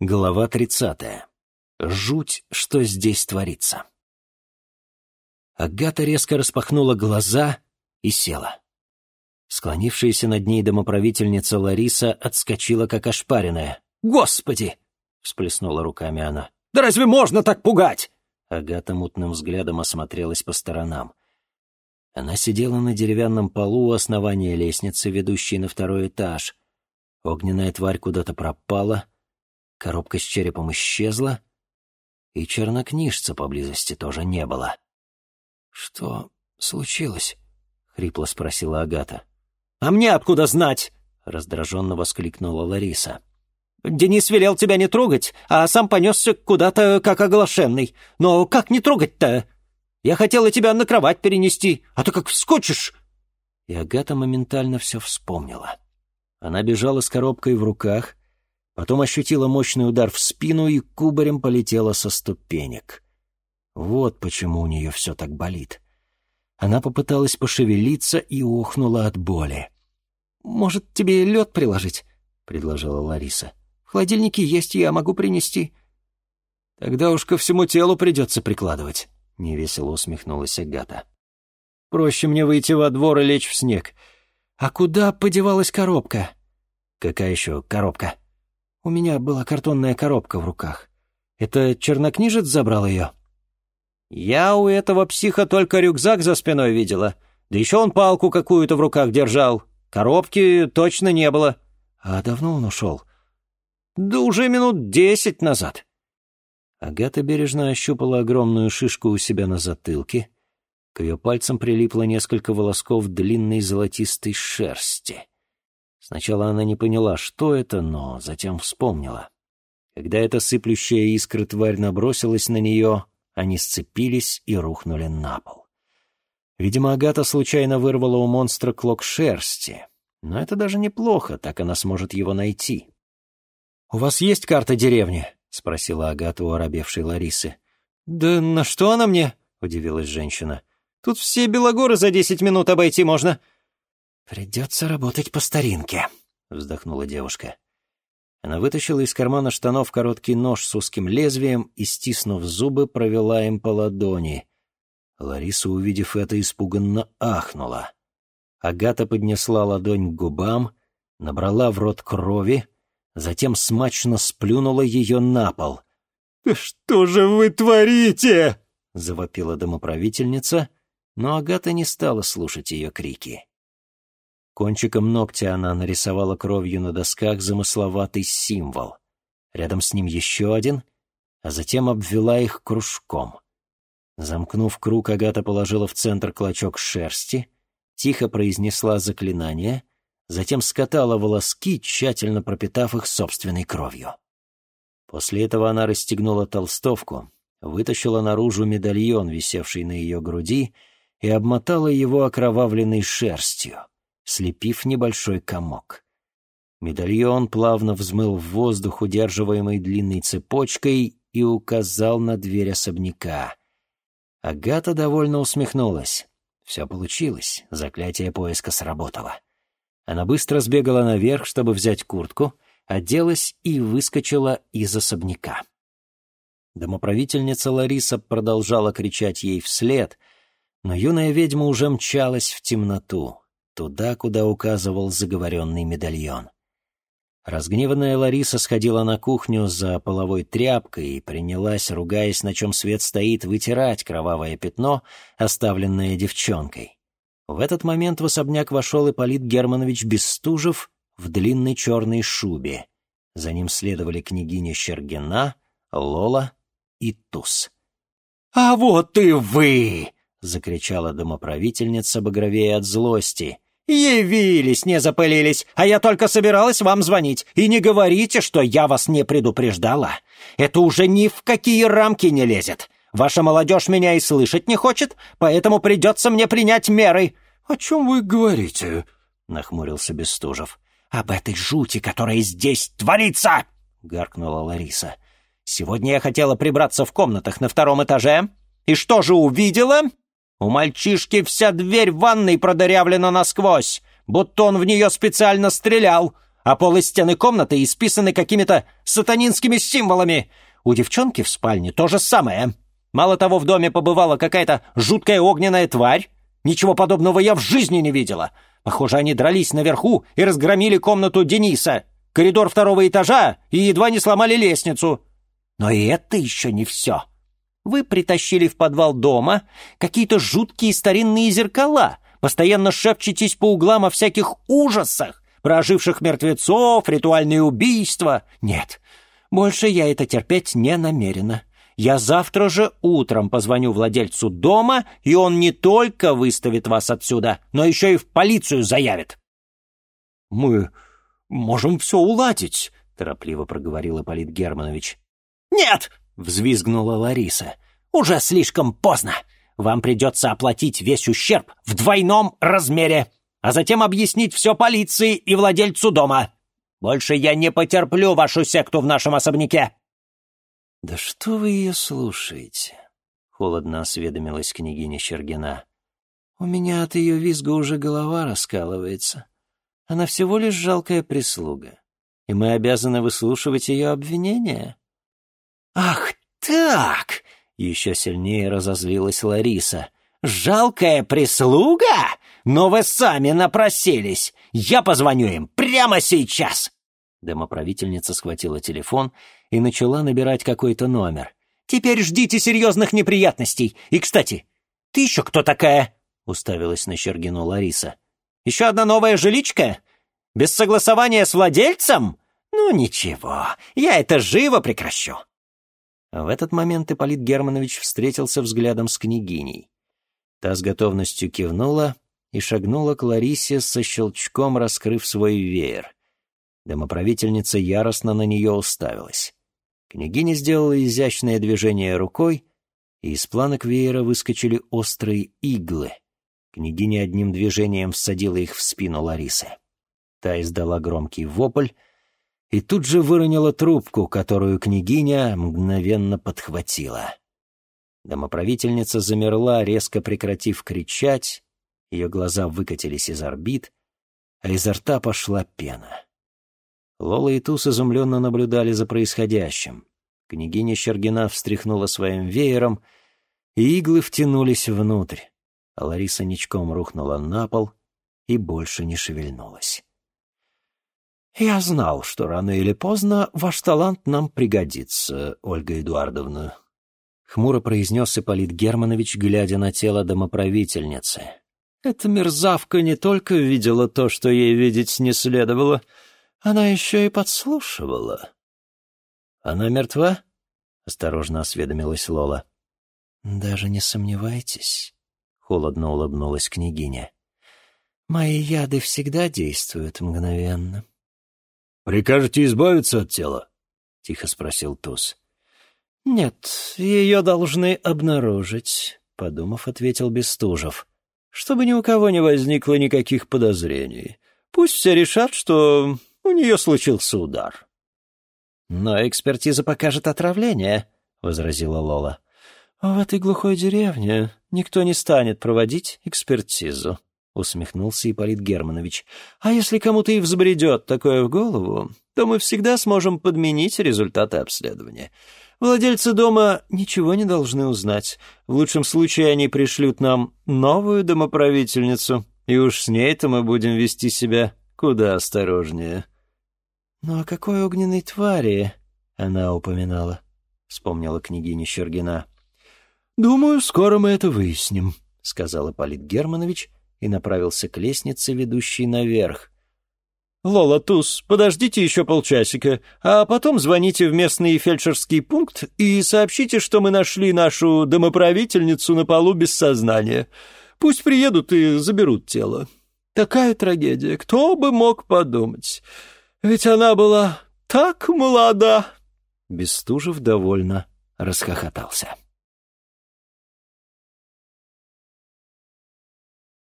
Глава тридцатая. Жуть, что здесь творится. Агата резко распахнула глаза и села. Склонившаяся над ней домоправительница Лариса отскочила, как ошпаренная. «Господи!» — всплеснула руками она. «Да разве можно так пугать?» Агата мутным взглядом осмотрелась по сторонам. Она сидела на деревянном полу у основания лестницы, ведущей на второй этаж. Огненная тварь куда-то пропала — Коробка с черепом исчезла, и чернокнижца поблизости тоже не было. «Что случилось?» — хрипло спросила Агата. «А мне откуда знать?» — раздраженно воскликнула Лариса. «Денис велел тебя не трогать, а сам понесся куда-то как оглашенный. Но как не трогать-то? Я хотела тебя на кровать перенести, а ты как вскочишь!» И Агата моментально все вспомнила. Она бежала с коробкой в руках, Потом ощутила мощный удар в спину и кубарем полетела со ступенек. Вот почему у нее все так болит. Она попыталась пошевелиться и ухнула от боли. «Может, тебе лед приложить?» — предложила Лариса. «В холодильнике есть, я могу принести». «Тогда уж ко всему телу придется прикладывать», — невесело усмехнулась Агата. «Проще мне выйти во двор и лечь в снег. А куда подевалась коробка?» «Какая еще коробка?» У меня была картонная коробка в руках. Это чернокнижец забрал ее?» «Я у этого психа только рюкзак за спиной видела. Да еще он палку какую-то в руках держал. Коробки точно не было». «А давно он ушел?» «Да уже минут десять назад». Агата бережно ощупала огромную шишку у себя на затылке. К ее пальцам прилипло несколько волосков длинной золотистой шерсти. Сначала она не поняла, что это, но затем вспомнила. Когда эта сыплющая искра тварь набросилась на нее, они сцепились и рухнули на пол. Видимо, Агата случайно вырвала у монстра клок шерсти. Но это даже неплохо, так она сможет его найти. «У вас есть карта деревни?» — спросила Агата у оробевшей Ларисы. «Да на что она мне?» — удивилась женщина. «Тут все Белогоры за десять минут обойти можно. «Придется работать по старинке», — вздохнула девушка. Она вытащила из кармана штанов короткий нож с узким лезвием и, стиснув зубы, провела им по ладони. Лариса, увидев это, испуганно ахнула. Агата поднесла ладонь к губам, набрала в рот крови, затем смачно сплюнула ее на пол. «Что же вы творите?» — завопила домоправительница, но Агата не стала слушать ее крики. Кончиком ногтя она нарисовала кровью на досках замысловатый символ. Рядом с ним еще один, а затем обвела их кружком. Замкнув круг, Агата положила в центр клочок шерсти, тихо произнесла заклинание, затем скатала волоски, тщательно пропитав их собственной кровью. После этого она расстегнула толстовку, вытащила наружу медальон, висевший на ее груди, и обмотала его окровавленной шерстью слепив небольшой комок. Медальон плавно взмыл в воздух, удерживаемый длинной цепочкой, и указал на дверь особняка. Агата довольно усмехнулась. Все получилось, заклятие поиска сработало. Она быстро сбегала наверх, чтобы взять куртку, оделась и выскочила из особняка. Домоправительница Лариса продолжала кричать ей вслед, но юная ведьма уже мчалась в темноту туда, куда указывал заговоренный медальон. Разгневанная Лариса сходила на кухню за половой тряпкой и принялась, ругаясь, на чем свет стоит, вытирать кровавое пятно, оставленное девчонкой. В этот момент в особняк вошел Ипполит Германович Бестужев в длинной черной шубе. За ним следовали княгиня Щергина, Лола и Туз. «А вот и вы!» — закричала домоправительница, багровее от злости. «Явились, не запылились, а я только собиралась вам звонить. И не говорите, что я вас не предупреждала. Это уже ни в какие рамки не лезет. Ваша молодежь меня и слышать не хочет, поэтому придется мне принять меры». «О чем вы говорите?» — нахмурился Бестужев. «Об этой жути, которая здесь творится!» — гаркнула Лариса. «Сегодня я хотела прибраться в комнатах на втором этаже. И что же увидела? У мальчишки вся дверь ванной продырявлена насквозь, будто он в нее специально стрелял. а пол и стены комнаты исписаны какими-то сатанинскими символами. У девчонки в спальне то же самое. Мало того, в доме побывала какая-то жуткая огненная тварь. Ничего подобного я в жизни не видела. Похоже, они дрались наверху и разгромили комнату Дениса, коридор второго этажа и едва не сломали лестницу. Но и это еще не все. Вы притащили в подвал дома какие-то жуткие старинные зеркала, постоянно шепчетесь по углам о всяких ужасах, про мертвецов, ритуальные убийства. Нет, больше я это терпеть не намерена. Я завтра же утром позвоню владельцу дома, и он не только выставит вас отсюда, но еще и в полицию заявит». «Мы можем все уладить», — торопливо проговорил Ипполит Германович. «Нет!» — взвизгнула Лариса. «Уже слишком поздно. Вам придется оплатить весь ущерб в двойном размере, а затем объяснить все полиции и владельцу дома. Больше я не потерплю вашу секту в нашем особняке». «Да что вы ее слушаете?» — холодно осведомилась княгиня Щергина. «У меня от ее визга уже голова раскалывается. Она всего лишь жалкая прислуга, и мы обязаны выслушивать ее обвинения». «Ах так!» — еще сильнее разозлилась Лариса. «Жалкая прислуга? Но вы сами напросились! Я позвоню им прямо сейчас!» Домоправительница схватила телефон и начала набирать какой-то номер. «Теперь ждите серьезных неприятностей. И, кстати, ты еще кто такая?» — уставилась на Щергину Лариса. «Еще одна новая жиличка? Без согласования с владельцем? Ну, ничего, я это живо прекращу». В этот момент Ипполит Германович встретился взглядом с княгиней. Та с готовностью кивнула и шагнула к Ларисе со щелчком, раскрыв свой веер. Домоправительница яростно на нее уставилась. Княгиня сделала изящное движение рукой, и из планок веера выскочили острые иглы. Княгиня одним движением всадила их в спину Ларисы. Та издала громкий вопль и тут же выронила трубку, которую княгиня мгновенно подхватила. Домоправительница замерла, резко прекратив кричать, ее глаза выкатились из орбит, а изо рта пошла пена. Лола и Туз изумленно наблюдали за происходящим. Княгиня Щергина встряхнула своим веером, и иглы втянулись внутрь, а Лариса ничком рухнула на пол и больше не шевельнулась. «Я знал, что рано или поздно ваш талант нам пригодится, Ольга Эдуардовна», — хмуро произнес Ипполит Германович, глядя на тело домоправительницы. «Эта мерзавка не только видела то, что ей видеть не следовало, — она еще и подслушивала. «Она мертва?» — осторожно осведомилась Лола. «Даже не сомневайтесь», — холодно улыбнулась княгиня. «Мои яды всегда действуют мгновенно». «Прикажете избавиться от тела?» — тихо спросил Туз. «Нет, ее должны обнаружить», — подумав, ответил Бестужев. «Чтобы ни у кого не возникло никаких подозрений. Пусть все решат, что у нее случился удар. «Но экспертиза покажет отравление», — возразила Лола. «В этой глухой деревне никто не станет проводить экспертизу», — усмехнулся Ипполит Германович. «А если кому-то и взбредет такое в голову, то мы всегда сможем подменить результаты обследования. Владельцы дома ничего не должны узнать. В лучшем случае они пришлют нам новую домоправительницу, и уж с ней-то мы будем вести себя куда осторожнее». «Ну о какой огненной твари?» — она упоминала, — вспомнила княгиня Щергина. «Думаю, скоро мы это выясним», — сказал Ипполит Германович и направился к лестнице, ведущей наверх. «Лола, Туз, подождите еще полчасика, а потом звоните в местный фельдшерский пункт и сообщите, что мы нашли нашу домоправительницу на полу без сознания. Пусть приедут и заберут тело. Такая трагедия, кто бы мог подумать. Ведь она была так молода!» Бестужев довольно расхохотался.